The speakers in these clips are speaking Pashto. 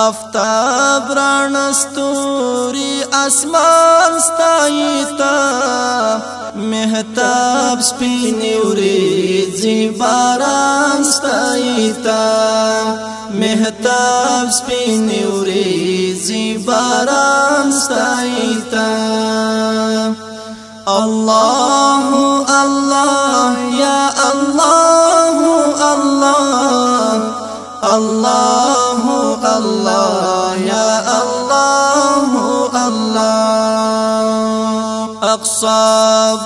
افتاب ران ستوري اسمان ستایتا مهتاب سپینوري زیباران ستایتا مهتاب سپینوري زیباران ستایتا الله الله يا الله الله الله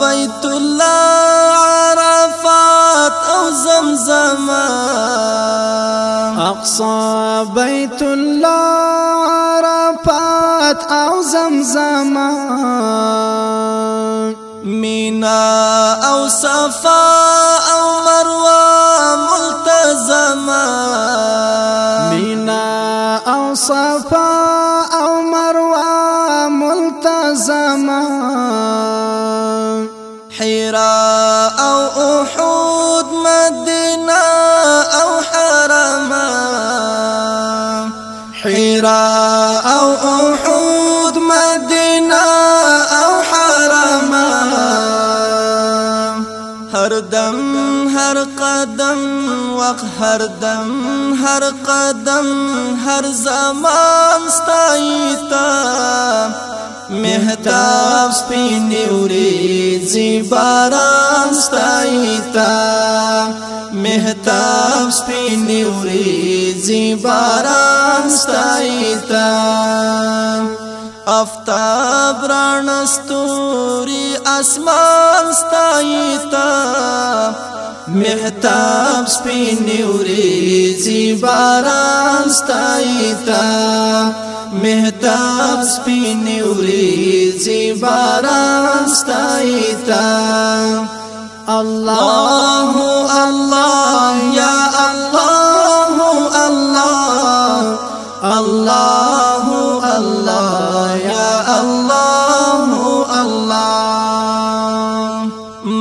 بيت الله عرفات او زمزم اقصى بيت الله عرفات او زمزم مینا او صفات او احود مدینه او حرم هر دم هر قدم وق هر دم هر قدم هر زمان ستایتا محتاب سپینی وریزی باران ستایتا محتاب سپینی وریزی باران ستایتا افتاب رانستوری اسمان ستایتا محتاب سپینی وریزی باران ستایتا محتاب سپین اوریزی باران ستایتا اللہ اللہ یا اللہ اللہ اللہ اللہ یا اللہ اللہ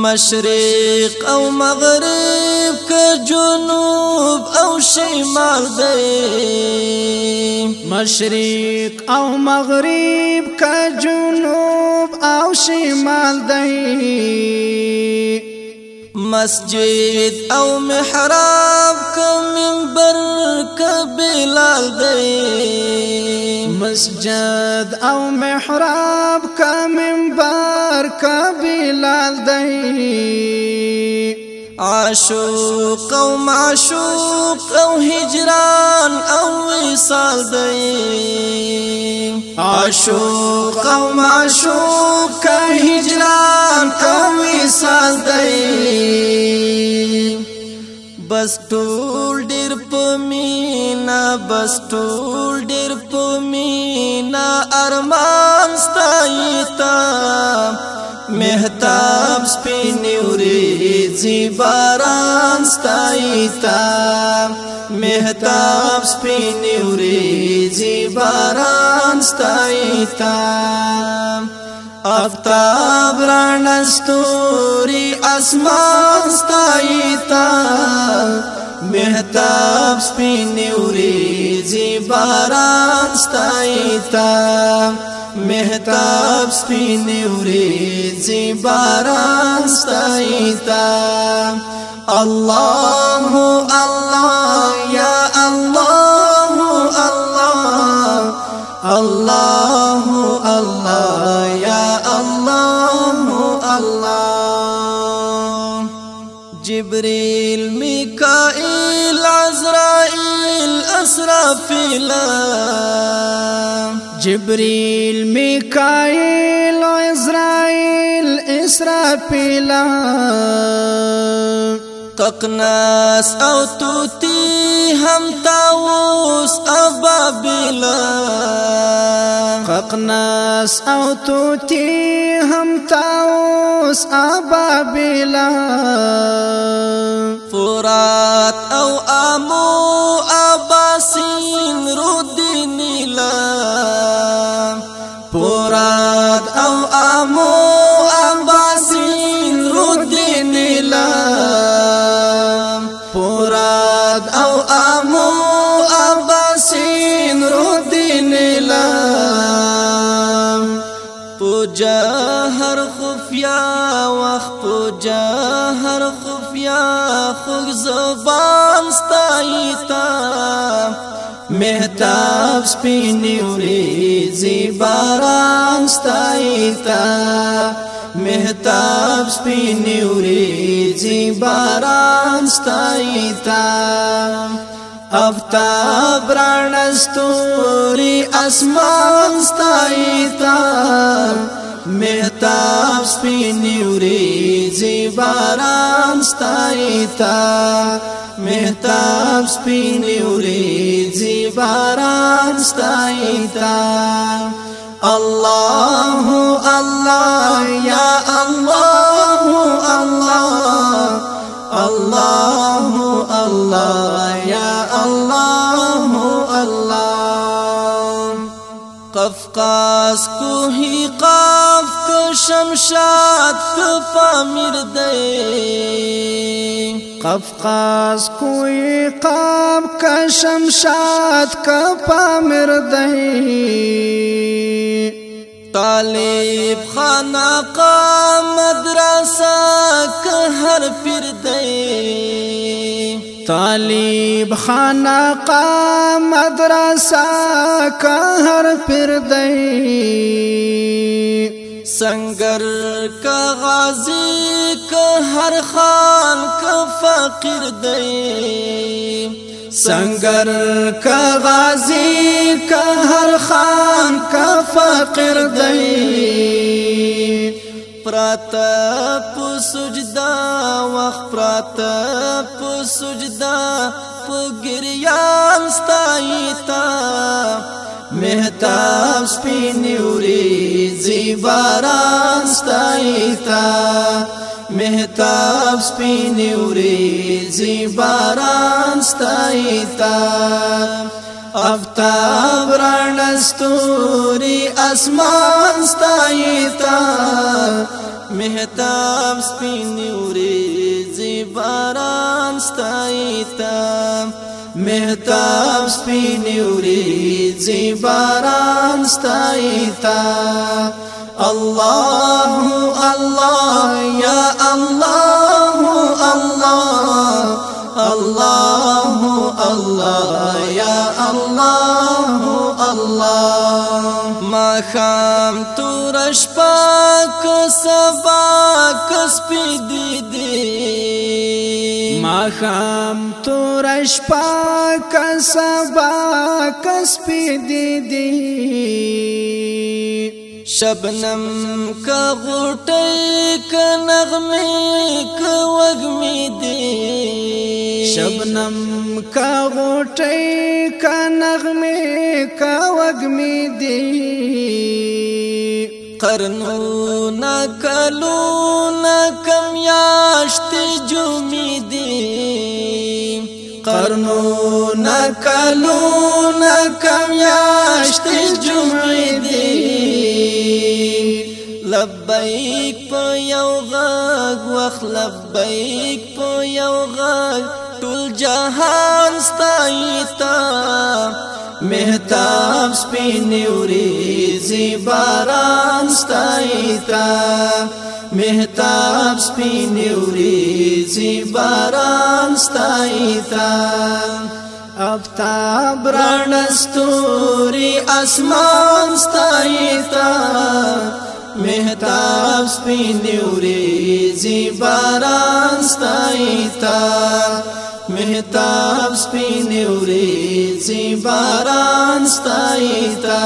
مشرق او مغرب کا جنوب او شمال دے مشرق او مغرب کا جنوب او شمال دی مسجد او محراب کا منبر کا بلال دی مسجد او محراب کا منبر کا بلال دی عاشق او معشوق او هجران مثال دی عاشق او معشوق کا هجران کا مثال دی بس ټول ډیر پمینا بس ټول ډیر پمینا ارمان ستایتا مهتاب زیباران ستایتا مهتاب سپین وری زیباران ستایتا افتاب ران ستوري اسمان ستایتا مهتاب سپین وری زیباران ستایتا مهتاب سپینی وریزی باران ستایتا الله الله یا الله الله الله الله یا الله الله جبريل ميكائيل عزرائيل اسرافيل جبريل ميكائيل وإسرائيل إسرافيل ققناس أو توتي هم تاووس أبابيل ققناس أو توتي هم تاووس أبابيل فرات أو أمور خفیا وخت په جهر خفیا خوږ زبان ستایتا مهتاب سپینې ورېځې باران ستایتا مهتاب سپینې ورېځې باران ستایتا افتاب رڼ ستوري اسمان ستایتا تاب سپینی وریزی باران ستایتا مهتاب محتاب سپینی وریزی باران ستایتا الله الله یا الله الله الله الله یا الله الله قفقاس کوهی شمشاد کفا امیر قفقاز کوئی قاب کا شمشاد کفا امیر طالب خانا قام مدرسا کا ہر پیر طالب خانا قام مدرسا کا ہر پیر دی سنگر کا غازی کا هر خان کا فقیر دی سنگر کا غازی کا هر خان کا فقیر دی پرات په سجدا وخ پرات په سجدا په ګریان ستایتا مہتاب سپینی اوری زی باران ستائیتا مہتاب سپینی اوری زی باران ستائیتا افتاب رانستوری اسمان ستائیتا مہتاب سپینی اوری زی باران ستائیتا محتاب سپینی وریزی باران ستایتا الله الله یا الله الله الله الله یا الله الله ما خام تورش پاک سبا کس پی دی خام تورش پاک سبا کس پی دی دی شبنم کا غوټی کا نغمه کا وږمې دی شبنم کا غوټی کا نغمه کا وږمې دی قرنونا کلونا کمیاشت جمعی دی قرنونا کلونا کمیاشت جمعی دی لبیک په یو غاغ وخ لبیک په یو غاغ ټول جهان ستایتا مهتاب سپین وریزی باران ستایتا مهتاب سپین وریزی باران ستایتا افتاب رانستوری اسمان ستایتا مهتاب سپین وریزی باران ستایتا محتاب سپین وریزی باران ستایتا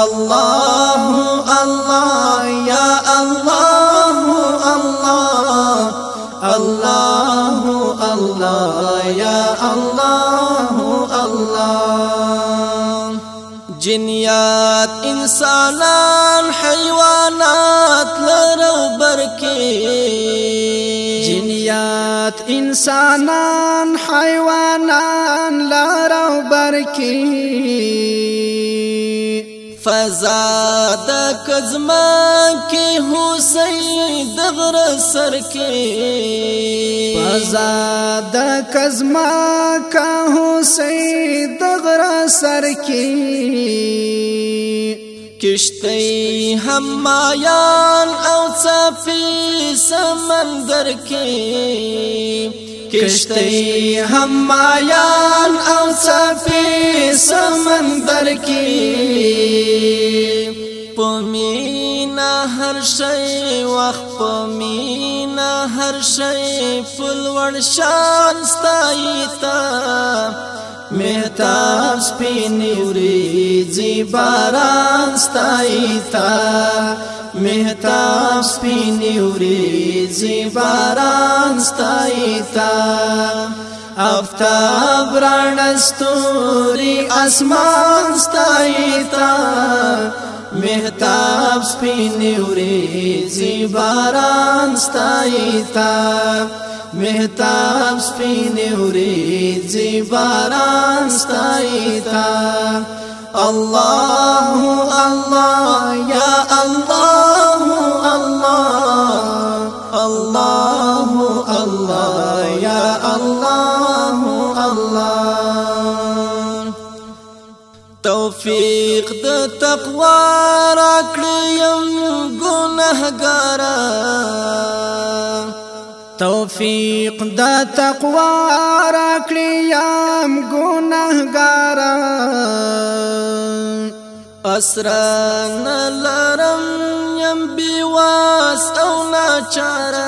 اللہ اللہ یا اللہ اللہ اللہ اللہ یا اللہ اللہ جنیات انسانان حیوانات لرو برکی زیات انسانان حیوانان لارو برکی فضا د کزما کې حسین د غر سر کې فضا د کزما کا حسین د غر سر کې کشتی هم مایان او صافی سمندر کې کشتی هم مایان او صافی سمندر کې پمینا هر شی وخت پمینا هر شی فل ور شان ستایتا مهتاب سپینی وریزی باران ستای تا مهتاب سپینی وریزی باران ستای تا افتاب رانستوری اسمان ستای تا مهتاب سپین وریزی باران ستای تا محتاب سپین وریزی باران ستای تا الله الله یا الله الله الله الله یا الله الله توفيق د تقوى کړم ګناهګارا توفیق د تقوا را کړم ګناهګارا اسرا نلرم يم بيواس او ناچارا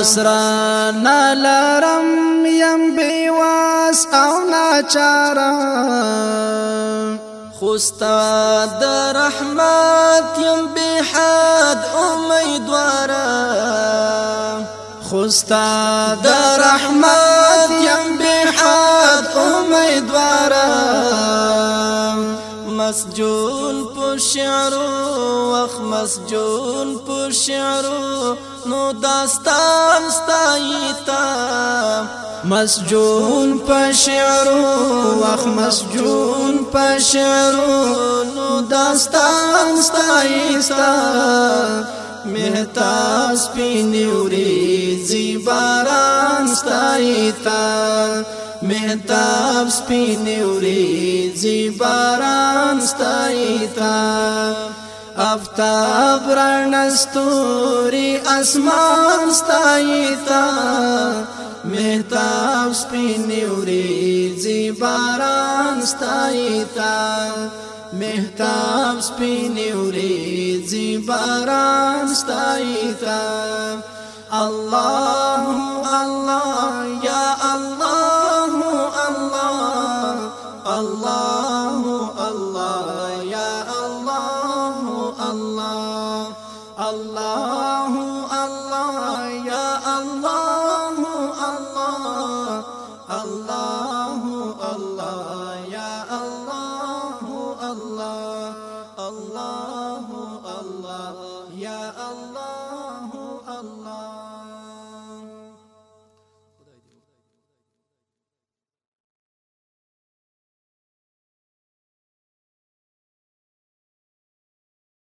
اسرا نلرم يم بيواس او ناچارا خوستا د رحمت يم به حد امیدوارا خوستا د رحمت يم به حد امیدوارا مسجون په شعر او مسجون په شعر داستان ستایتا مسجون په شعرو واخ مسجون په شعرو داستان ستایتا مهتاس پینوري زیباران ستایتا مهتاب سپینوري زیباران ستایتا افتاب رنستوري اسمان ستایتا مهتاب سپینوري زیباران ستایتا مهتاب سپینوري زیباران ستایتا الله الله یا Allah